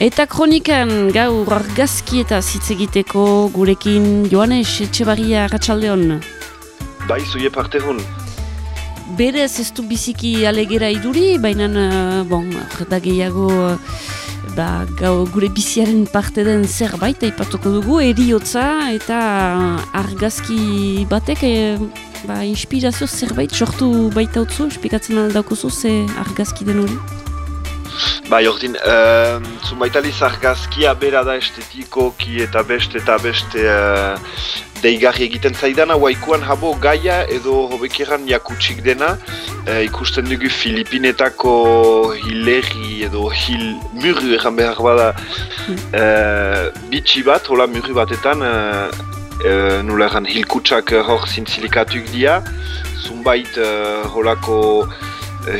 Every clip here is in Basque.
Eta kronikan gaur argazki eta zitzegiteko gurekin Joanes Etxebarria Ratxaldeon. Bai, zuie parte hon. Berez ez du biziki alegera iduri, baina, uh, bon, da gehiago, uh, ba, gau, gure biziaren parte den zerbait, aipatuko dugu, eriotza eta argazki batek, e, ba, inspirazio zerbait sortu baita utzu, espikatzen aldauko zu, ze argazki den hori? Bai, ordin, uh, zunbaitali zargazkia bera da estetikoki eta beste eta beste uh, deigarri egiten zaidana, waikuan habo gaia edo hobekeran jakutsik dena, uh, ikusten dugu Filipinetako hilerri edo hil murru egan behar bada uh, bitxi bat, hola murru batetan, uh, uh, nula egan hilkutsak hor zintzilikatuk dia, zunbait uh, holako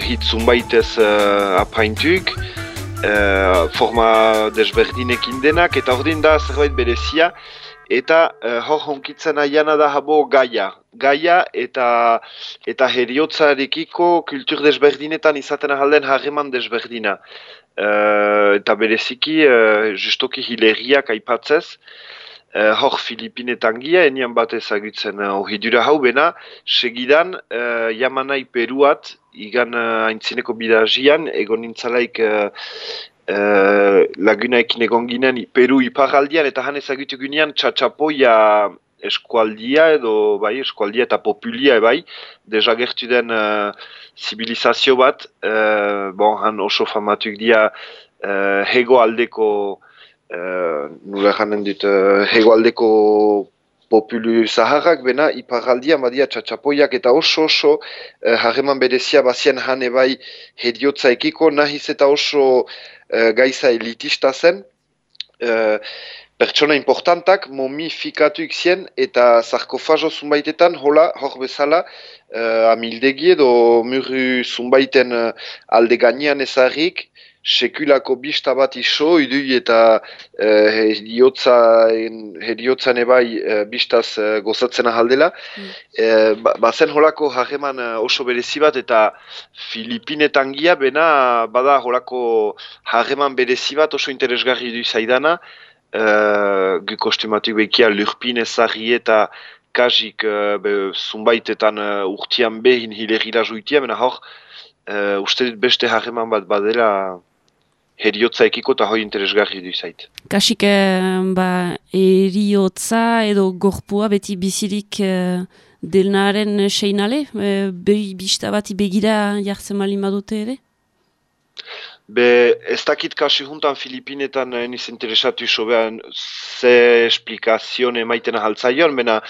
hit zunbaitez uh, apaintuk, uh, forma desberdinekin denak, eta hor da zerbait berezia, eta uh, hor honkitzen aiana da habo gaia. Gaia eta eta heriotzarekiko kultur desberdinetan izaten ahalden harreman desberdina. Uh, eta bereziki, uh, justoki hileriak aipatzez, uh, hor Filipinetan gia, enian bat ezagutzen uh, hau bena, segidan uh, Yamanai Peruat, igan uh, aintzineko bidazian, egon nintzalaik uh, lagunaekin egon ginen Peru iparaldian, eta han ezagutu ginean txatxapoia eskualdia edo bai eskualdia eta populia bai dezagertu den uh, zibilizazio bat uh, bon, han oso famatuk dia uh, hego aldeko uh, nula janen dit uh, hego aldeko populu zaharrak bena iparaldia badia txatxapoiak eta oso oso uh, harreman berezia bazien han ebai hediotza ekiko nahiz eta oso uh, gaiza elitista zen. Uh, pertsona importantak momifikatu ikzien eta sarkofazo zunbaitetan hola hor bezala uh, amildegi edo murru zunbaiten uh, alde gainean ezarrik sekulako bista bat iso, idui eta eh, heriotzan ebai eh, bistaz eh, gozatzen ahaldela. Mm. Eh, ba, bazen holako harreman eh, oso berezi bat eta Filipinetan gia, bena bada holako harreman berezi bat oso interesgarri du zaidana. Eh, gu kostumatik bekia lurpin ezagri eta kajik eh, zunbaitetan uh, urtian behin hilerila juitia, bena hor, Uh, uste dut beste harreman bat badela heriotza ekiko eta hoi interesgarri du zait. Kasik, eh, ba, eriotza edo gorpua beti bizirik uh, delnaren seinale? Be, bista bat begira jartzen malin badute ere? Be, ez dakit kasi juntan Filipinetan niz interesatu iso ze esplikazione maiten ahaltzaion, mena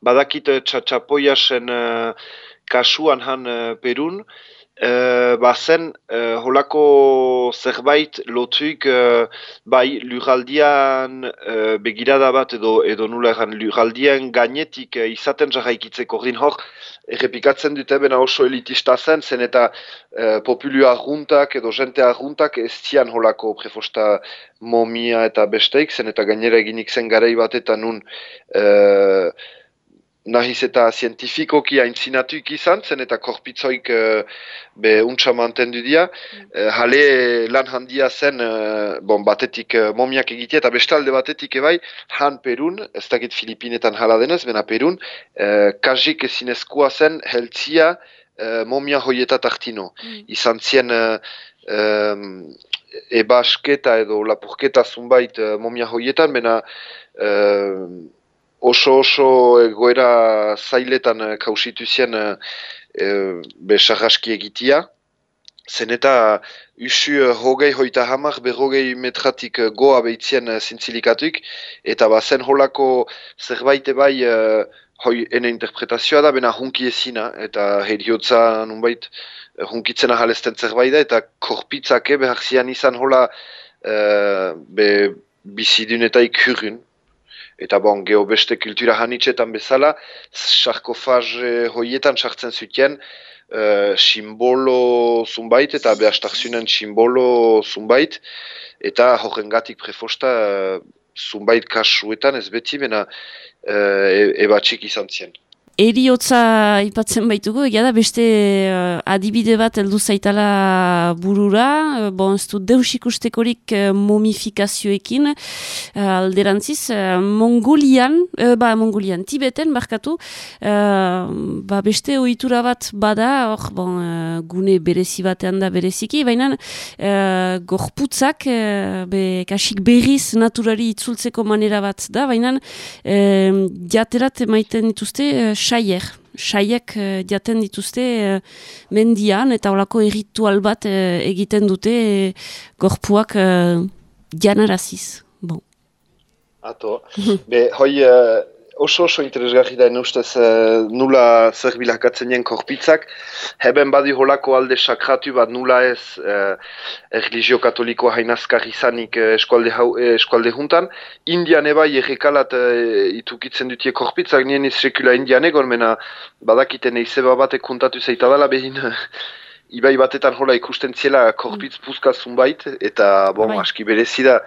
badakit txatxapoiasen uh, kasuan han uh, Perun, Uh, bazen uh, holako zerbait lotuik uh, bai luraldian uh, begirada bat edo edo nula egan luraldian gainetik uh, izaten jarraikitzeko. Rin hor errepikatzen dute bena oso elitista zen zen eta uh, populua arruntak edo jente arruntak ez zian holako prefosta momia eta besteik zen eta gainera eginik zen garei bat eta nun nahiz eta zientifikoki haintzinatuik izan, zen eta korpitzoik uh, be untsa mantendu dira. Mm. Uh, hale lan handia zen uh, bon, batetik uh, momiak egitea eta bestalde batetik ebai han Perun, ez dakit Filipinetan hala denez, bena Perun, uh, kajik ezinezkoa zen heltzia uh, momia hoietat artino. Mm. Izan zien um, ebasketa edo lapurketa zunbait uh, momia hoietan, bena oso oso egoera zailetan eh, kausitu zen e, besarraski egitia. Zen eta usu hogei hoita hamar berrogei metratik goa behitzien zintzilikatuik. Eta ba zen holako zerbait bai hoi ene interpretazioa da, bena hunki ezina. Eta heriotza nunbait hunkitzen ahalesten zerbait da. Eta korpitzake behar zian izan hola e, be bizidunetaik hurrun. Eta bon, geho beste kultura hanitzetan bezala, sarkofaz hoietan sartzen zuten uh, simbolo zunbait eta behastakzunen simbolo zunbait. Eta horrengatik prefosta uh, zunbait kasuetan ez beti bena uh, e, ebatxik izan zien. Eriotza ipatzen baitugu, egia da beste uh, adibide bat heldu zaitala burura, uh, bon, ez du deus ikustekorik uh, momifikazioekin uh, alderantziz, uh, Mongolian, uh, ba, Mongolian, Tibeten, barkatu, ba, beste ohitura bat bada, hor, bon, gune berezi batean da bereziki, baina gorputzak, be, kasik berriz naturari itzultzeko manera bat da, baina jaterat emaiten dituzte, saier. Saiek uh, jaten dituzte uh, mendian eta olako erritual bat uh, egiten dute uh, gorpuak janaraziz. Bon. Ato. Be, hoi, uh, oso oso interesgarri da ustez uh, nula zer bilakatzen nien korpitzak. Heben badi holako alde sakratu bat nula ez uh, erligio katolikoa hainazkar izanik uh, eskualde, hau, eskualde juntan. Indian eba errekalat uh, itukitzen dutie korpitzak nien iz sekula indian egon, mena badakiten eizeba batek kuntatu zeita dela behin ibai batetan hola ikusten ziela korpitz puzka zunbait, eta bon, bai. aski berezida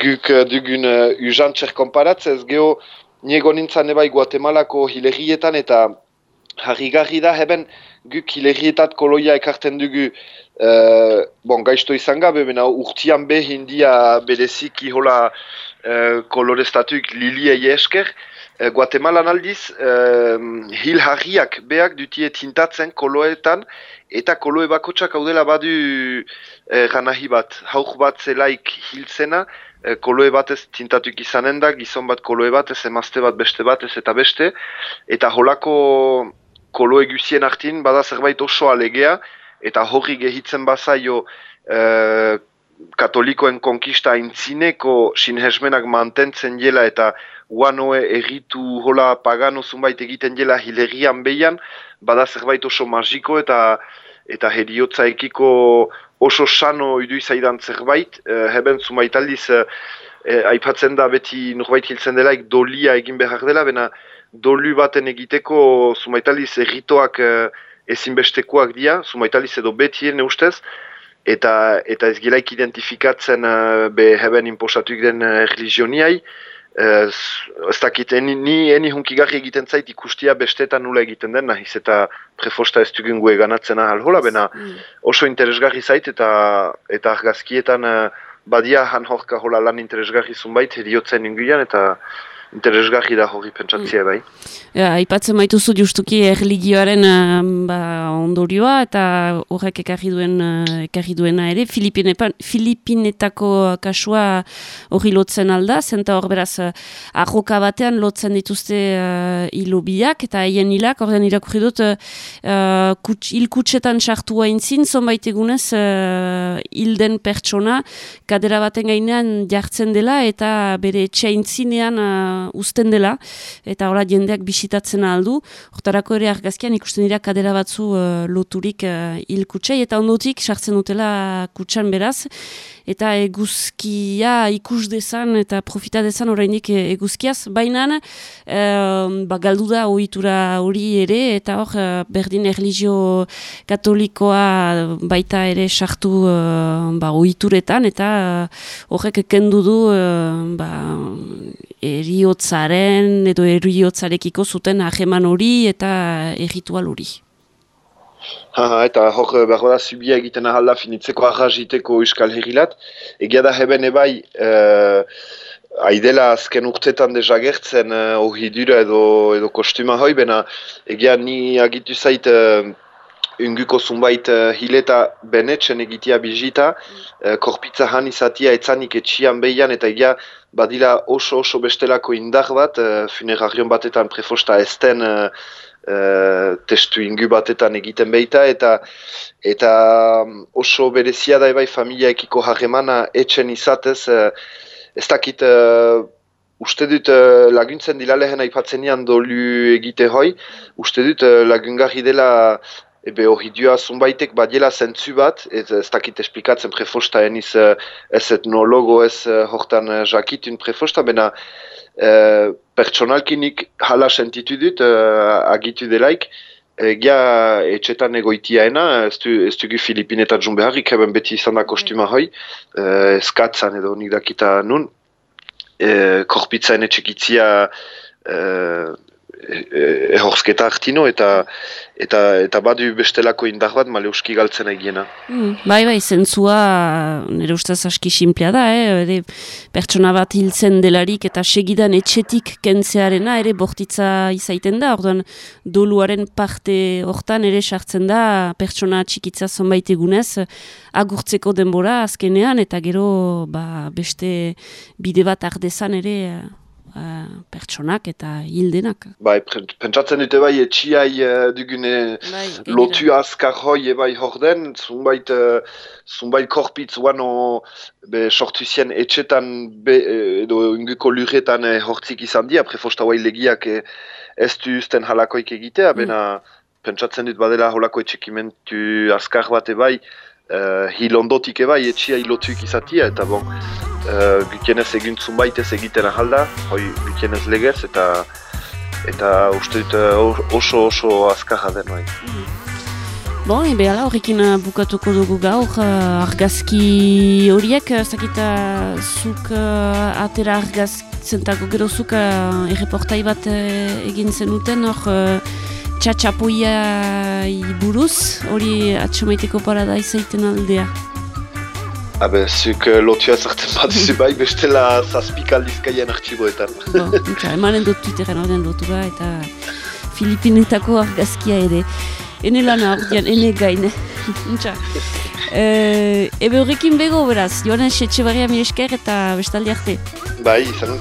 guk dugun uh, ujantzer konparatzez, geho Niego nintzen ebai Guatemalako hilegietan eta harrigarri da heben guk hilegietat koloia ekarten dugu uh, bon, gaizto izan gabe, bena urtian behin dia bereziki hola uh, kolorestatuik liliei esker. Uh, Guatemalan aldiz, uh, hil harriak beak dutie tintatzen koloetan eta koloe bakotsak haudela badu uh, ganahi bat, hauk bat zelaik hiltzena, e, koloe batez tintatuk izanen da, gizon bat koloe batez, emazte bat beste batez eta beste, eta holako koloe guzien hartin, bada zerbait oso alegea, eta horri gehitzen bazaio e, katolikoen konkista intzineko sinhesmenak mantentzen jela eta uanoe erritu hola pagano zunbait egiten jela hilerian behian, bada zerbait oso magiko eta eta heriotza ekiko oso sano idu zerbait, e, heben zumait aldiz, e, aipatzen da beti norbait hiltzen delaik dolia egin behar dela, bena dolu baten egiteko zumait aldiz erritoak e, ezinbestekoak dira, zumait aldiz edo betien ustez, eta, eta ez gilaik identifikatzen e, be heben imposatuik den religioniai, ez dakit, eni, ni eni hunkigarri egiten zait ikustia bestetan nula egiten den, nahiz eta prefosta ez dugun gue ganatzen ahal hola, bena mm. oso interesgarri zait eta eta argazkietan uh, badia han horka hola lan interesgarri zunbait, heriotzen inguian eta interesgarri da hori pentsatzea bai. Ja, aipatzen maituzu justuki erligioaren uh, ba, ondorioa eta horrek ekarri, duen, uh, ekarri duena ere. Filipinetako kasua hori lotzen alda, zenta hor beraz uh, arroka batean lotzen dituzte uh, ilobiak eta haien hilak, ordean irakurri dut uh, kuts, ilkutsetan sartu haintzin, zonbait egunez uh, hilden pertsona kadera baten gainean jartzen dela eta bere etxeintzinean uh, uzten dela, eta hola jendeak bisitatzen aldu, hortarako ere argazkian ikusten dira kadera batzu uh, loturik uh, hil kutsei, eta ondotik sartzen dutela kutsan beraz, eta eguzkia ikus dezan eta profita dezan orainik eguzkiaz, baina ba, galdu da ohitura hori ere, eta hor uh, berdin erligio katolikoa baita ere sartu uh, ba, ohituretan, eta horrek kendu du ba, eriotzaren edo eriotzarekiko zuten aheman hori eta erritual hori. Ha, eta hor eh, behar da zubia egiten ahalda finitzeko arraziteko euskal herrilat. Egia da heben ebai, eh, aidela azken urtetan dezagertzen eh, hori dura edo, edo kostuma hoi, bena egia ni agitu zait eh, unguko zunbait uh, hileta benetzen egitea bizita, uh, korpitza han izatia etzanik etxian behian eta egia badila oso oso bestelako indar bat, uh, funerarion batetan prefosta ezten uh, uh, testu ingu batetan egiten behita, eta eta um, oso berezia da ebai familia ekiko harremana etxen izatez, uh, ez dakit uh, uste dut uh, laguntzen dila lehen aipatzen nian dolu egite hoi, uste dut uh, lagungarri dela ebe hori dua zunbaitek badiela zentzu bat, ez, ez dakit esplikatzen prefosta eniz ez etnologo ez hortan jakitun prefosta, bena e, pertsonalkinik hala sentitu dut agitu delaik, Egia etxetan egoitiaena, ez, du, ez dugu Filipinetan jun beharrik, eben beti izan da kostuma hoi, eskatzan edo nik dakita nun, e, korpitzaen etxekitzia ehorsketa hartino eta eta eta badu bestelako indar bat maleuski galtzen egiena. Mm, bai, bai, zentzua nire ustez aski simplea da, eh? ere pertsona bat hiltzen delarik eta segidan etxetik kentzearena ere bortitza izaiten da, orduan doluaren parte hortan ere sartzen da pertsona txikitza zonbait egunez agurtzeko denbora azkenean eta gero ba, beste bide bat ardezan ere uh, pertsonak eta hildenak. Bai, pentsatzen dute bai etxiai uh, dugune bai, lotu azkar hoi ebai hor den, zunbait, uh, zunbait korpitz wano be sortu zien etxetan be, edo inguko luretan eh, hortzik izan di, apre fosta guai legiak eh, ez du usten halakoik egitea, mm. bena pentsatzen dut badela holako etxekimentu azkar bat ebai, uh, hil ondotik ebai etxia hilotuik izatia, eta bon, uh, gukienez egin zunbait ez egiten ahalda, hoi gukienez legez, eta eta uste dut uh, oso oso azkarra den bai. Mm Bon, ebe ala horrekin bukatuko dugu gaur, uh, argazki horiek, zakita zuk uh, atera argazki, zentako gero zuk uh, erreportai bat egin zenuten, hor txatxapoia buruz, hori atxamaiteko parada izaiten aldea? Habe, zuk uh, lotua zartzen bat duzu bai, bestela zazpik aldizkaien artxiboetan. Bo, emanen dut Twitteren horren lotura eta Filipinetako argazkia ere. Ene lan ordean, ene gaine. Uh, ebe horrekin bego beraz, joanen setxe barria mi esker eta bestaldi arte. Bai, izan